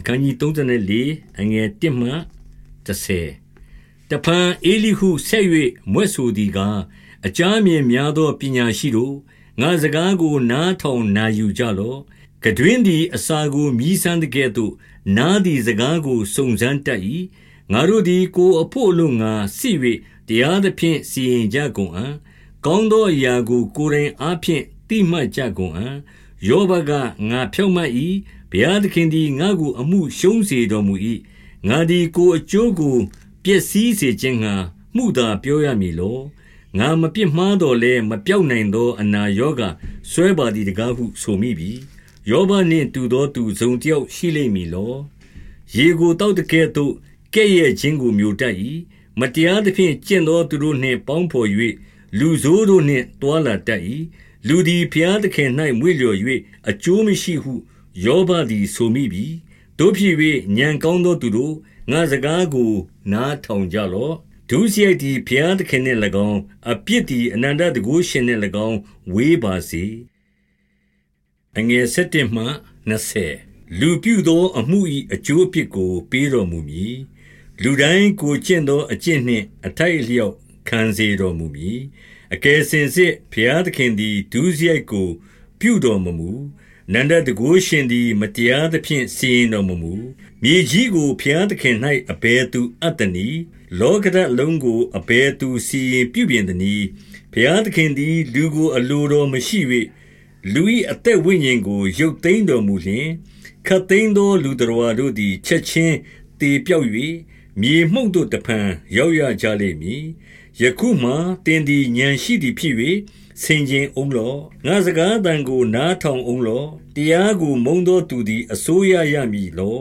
အခန်းကြီး34အငယ်1မှ30တဖန်အေလိဟုဆက်၍မွဲ့ဆိုသည်ကားအကြမ်းမြင်များသောပညာရှိတို့ငါစကားကိုနားထောင်နာယူကြလော့ကတွင်သည်အစာကိုမြည်ဆန်းတဲ့ကဲ့သို့နားသည်စကားကိုစုံစမ်းတတ်၏ငါတို့သည်ကိုအဖို့လုံးငါစစ်၍တရားသဖြင့်စီရင်ကြကုန်အံ့ကောင်းသောအရာကိုကိုယ်တိုင်အားဖြင့်တိမှတ်ကြကုန်အံ့ယောဘကငါဖြောက်မှတ်၏ ဘုရားသခင်သည်ငါ့ကိုအမှုရှုံးစေတော်မူ၏ငါသည်ကိုအကျိုးကိုပျက်စီးစေခြင်းငှာမှုသာပြောရမည်လောငါမပြစ်မှားတော်လဲမပြောက်နိုင်သော အနာရောဂါဆွဲပါသည်တကားဟုဆိုမိပြီယောဘနှင့်တူသောသူဇုံတယောက်ရှိလိမ့်မည်လောရေကိုတောက်တကဲ့သို့ကဲ့ရဲ့ခြင်းကိုမျိုးတတ်၏မတရားသဖြင့်ကျင့်သောသူတို့နှင့်ပေါင်းဖော်၍လူဆိုးတို့နှင့်တွာလာတတ်၏လူသည်ဖျားသခင်၌မွေ့လျော်၍အကျိုးမရှိဟု ယောဘသည်ဆိုမိပြီတို့ဖြစ်၍ညံကောင်းသောသူတို့ငါစကားကို နားထောင်ကြလော့ဒုစရိုက်သည်ဘုရားသခင်နှင့်၎င်းအပြစ်သည်အနန္တတကုရှင်နှင့်၎င်းဝေးပါစေအငယ်7မှ20လူပြုသောအမှု၏အကျိုးအပြစ်ကို ပေးတော်မူမည်လူတိုင်းကိုကျင့်သောအကျင့်နှင့်အထိုက်အလျောက်ခံစေတော်မူမည်အကယ်စင်စစ်ဘုရားသခင်သည်ဒုစရိုက်ကို ပြုတော်မမူ နန္ဒတကိုးရှင်သည် မတရားသဖြင့် စီရင်တော်မမူ မြေကြီးကို ဘုရားသခင်၌အဘယ်သူအပ်တနည်း လောကဓာတ်လုံးကို အဘယ်သူစီရင်ပြုပြင်သနည်း ဘုရားသခင်သည် လူကို အလိုတော်မရှိ၍လူ၏အသက်ဝိညာဉ်ကို ရုပ်သိမ်းတော်မူလျှင်ခတ်သိမ်းသော လူတော်တို့သည် ချက်ချင်းတေပြောက်၍မြေမှုန့်သို့ တဖန် ရောက်ရကြလိမ့်မည် ယခုမှတင်သည်ဉာဏ်ရှိသည်ဖြစ်၍ဆင်ခြင်အောင်လောငါစကားတန်ကိုနားထောင်အောင်လောတရားကိုမုံသောသူသည်အစိုးရရမည်လော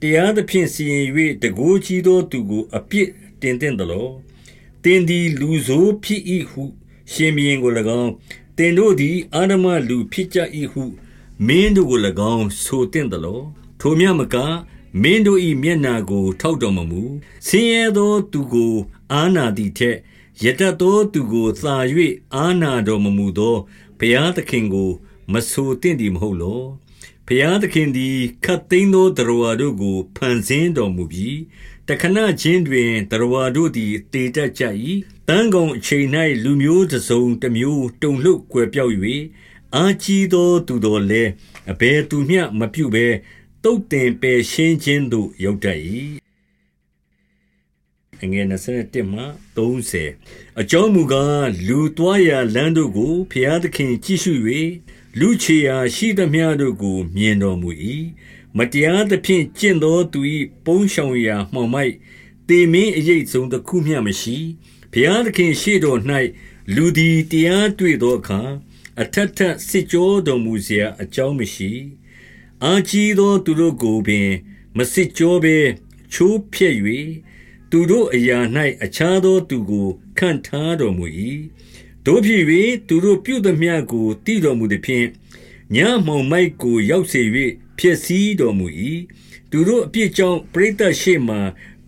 တရားသဖြင့်စီရင်၍တကိုးကြီးသောသူကိုအပြစ်တင်တဲ့သလောတင်သည်လူဆိုးဖြစ်၏ဟု ရှင်မင်းကို၎င်းတင်တို့သည်အာရမလူဖြစ်ကြ၏ဟု မင်းတို့ကို၎င်းဆိုတဲ့သလောထိုမြမက မင်းတို့၏မျက်နာကို ထောက်တော်မမူဆင်းရဲသောသူကို အာနာသည်ထက်ယတသောသူကိုသာ၍အာနာတော်မမူသောဘုရားသခင်ကို မဆိုသင့်သည်မဟုတ်လောဘုရားသခင်သည်ခတ်သိမ်းသောတရားတို့ကိုဖန်ဆင်းတော်မူပြီးတခဏချင်းတွင်တရားတို့သည်တေတက်ကြ၏တန်ကုန်အချိန်၌လူမျိုးတစ်စုံတစ်မျိုးတုန်လှုပ်ကွယ်ပြောက်၍အာကြီးသောသူတော်လည်းအဘယ်သူမျှမပြုဘဲ တုတ်တင်ပယ်ရှင်းခြင်းသို့ရောက်တတ်၏အငယ်27မှ30အကြောင်းမူကားလူတွားရာလမ်းတို့ကိုဖျားသခင်ကြည့်ရှု၍လူချေရာရှိသမျှတို့ကို မြင်တော်မူ၏မတရားသဖြင့်ကျင့်သောသူ၏ပုံရှောင်ရာမှောင်မိုက်တေမင်းအရေးဆုံးတစ်ခုမျှမရှိဘုရားသခင်ရှေ့တော်၌လူသည်တရားတွေ့သောအခါအထက်ထက်စစ်ကြောတော်မူเสียအကြောင်းမရှိ အာကြီးသောသူတို့ကိုပင် မစစ်ကြောဘဲချိုးဖျက်၍သူတို့အရာ၌အခြားသောသူကိုခန့်ထားတော်မူ၏တို့ဖြစ်၍သူတို့ပြုသမျှကိုတည်တော်မူသည်ဖြင့်ညမှောင်မိုက်ကိုရောက်စေ၍ဖြစ်စည်းတော်မူ၏သူတို့အပြစ်ကြောင့်ပရိသတ်ရှေ့မှ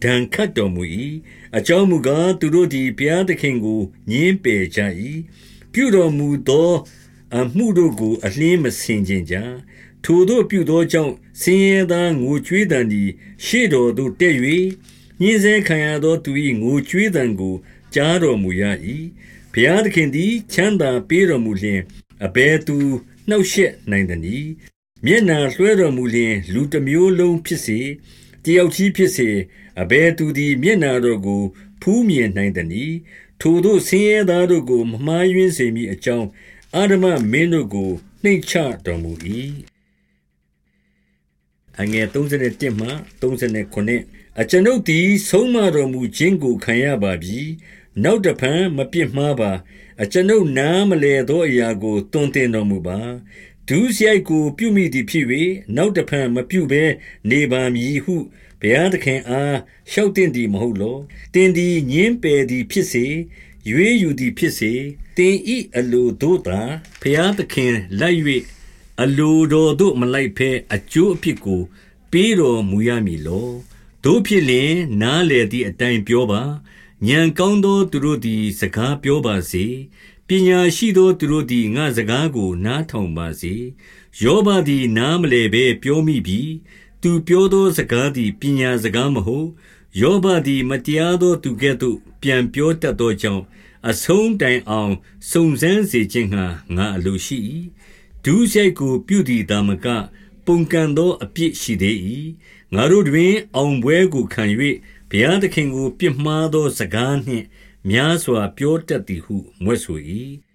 ဒဏ်ခတ်တော်မူ၏အကြောင်းမူကားသူတို့သည်ဘုရားသခင်ကိုညှင်းပယ်ကြ၏ပြုတော်မူသောအမှုတို့ကိုအလင်းမစင်ကြင်ကြ ထိုတို့ပြုသောကြောင့်ဆင်းရဲသားငိုကြွေးတန်သည် ရှေ့တော်သို့တက်၍ညှင်းဆဲခံရသောသူ၏ငိုကြွေးတန်ကိုကြားတော်မူရ၏ဘုရားသခင်သည် ချမ်းသာပေးတော်မူလျှင်အဘယ်သူနှောက်ယှက်နိုင်သနည်းမျက်နာလွှဲတော်မူလျှင် လူတစ်မျိုးလုံးဖြစ်စေတယောက်ကြီးဖြစ်စေအဘယ်သူသည်မျက်နာတော်ကိုဖူးမြင်နိုင်သနည်းထိုတို့ဆင်းရဲသားတို့ကိုမမှားယွင်းစေမိအကြောင်းအာဓမမင်းတို့ကိုနှိမ်ချတော်မူ၏ အငယ်31မှ39အကျွန်ုပ်သည် ဆုံးမတော်မူခြင်းကိုခံရပါပြီနောက်တဖန်မပြစ်မှားပါအကျွန်ုပ်နားမလဲသောအရာကိုတွင်တင်တော်မူပါဒုစရိုက်ကိုပြုမိသည်ဖြစ်၍နောက်တဖန်မပြုဘဲနေပါမည်ဟုဘုရားသခင်အားလျှောက်တင်သည်မဟုတ်လောတင်သည်ညင်းပယ်သည်ဖြစ်စေရွေးယူသည်ဖြစ်စေတင်ဤအလိုတို့သာဘုရားသခင်လိုက်၍ အလိုတော်တို့မလိုက်ဖဲအကျိုးအဖြစ်ကို ပေးတော်မူရမည်လောတို့ဖြစ်လျင်နားလေသည့်အတိုင်းပြောပါဉာဏ်ကောင်းသောသူတို့သည် စကားပြောပါစေပညာရှိသောသူတို့သည်ငါစကားကို နားထောင်ပါစေယောဘသည် နားမလဲဘဲပြောမိပြီသူပြောသောစကားသည်ပညာစကားမဟုတ်။ယောဘသည်မတရားသောသူကဲ့သို့ ပြန်ပြောတတ်သောကြောင့်၊အဆုံးတိုင်အောင်စုံစမ်းစေခြင်းငှါငါအလိုရှိ၏။ ဒုစရိုက်ကို ပြုသည်သာမက၊ပုန်ကန်သောအပြစ်ရှိသေး၏။ငါတို့တွင် အောင်ပွဲကိုခံ၍၊ဘုရားသခင်ကို ပြစ်မှားသောစကားနှင့် များစွာပြောတတ်သည်ဟု မြွက်ဆို၏။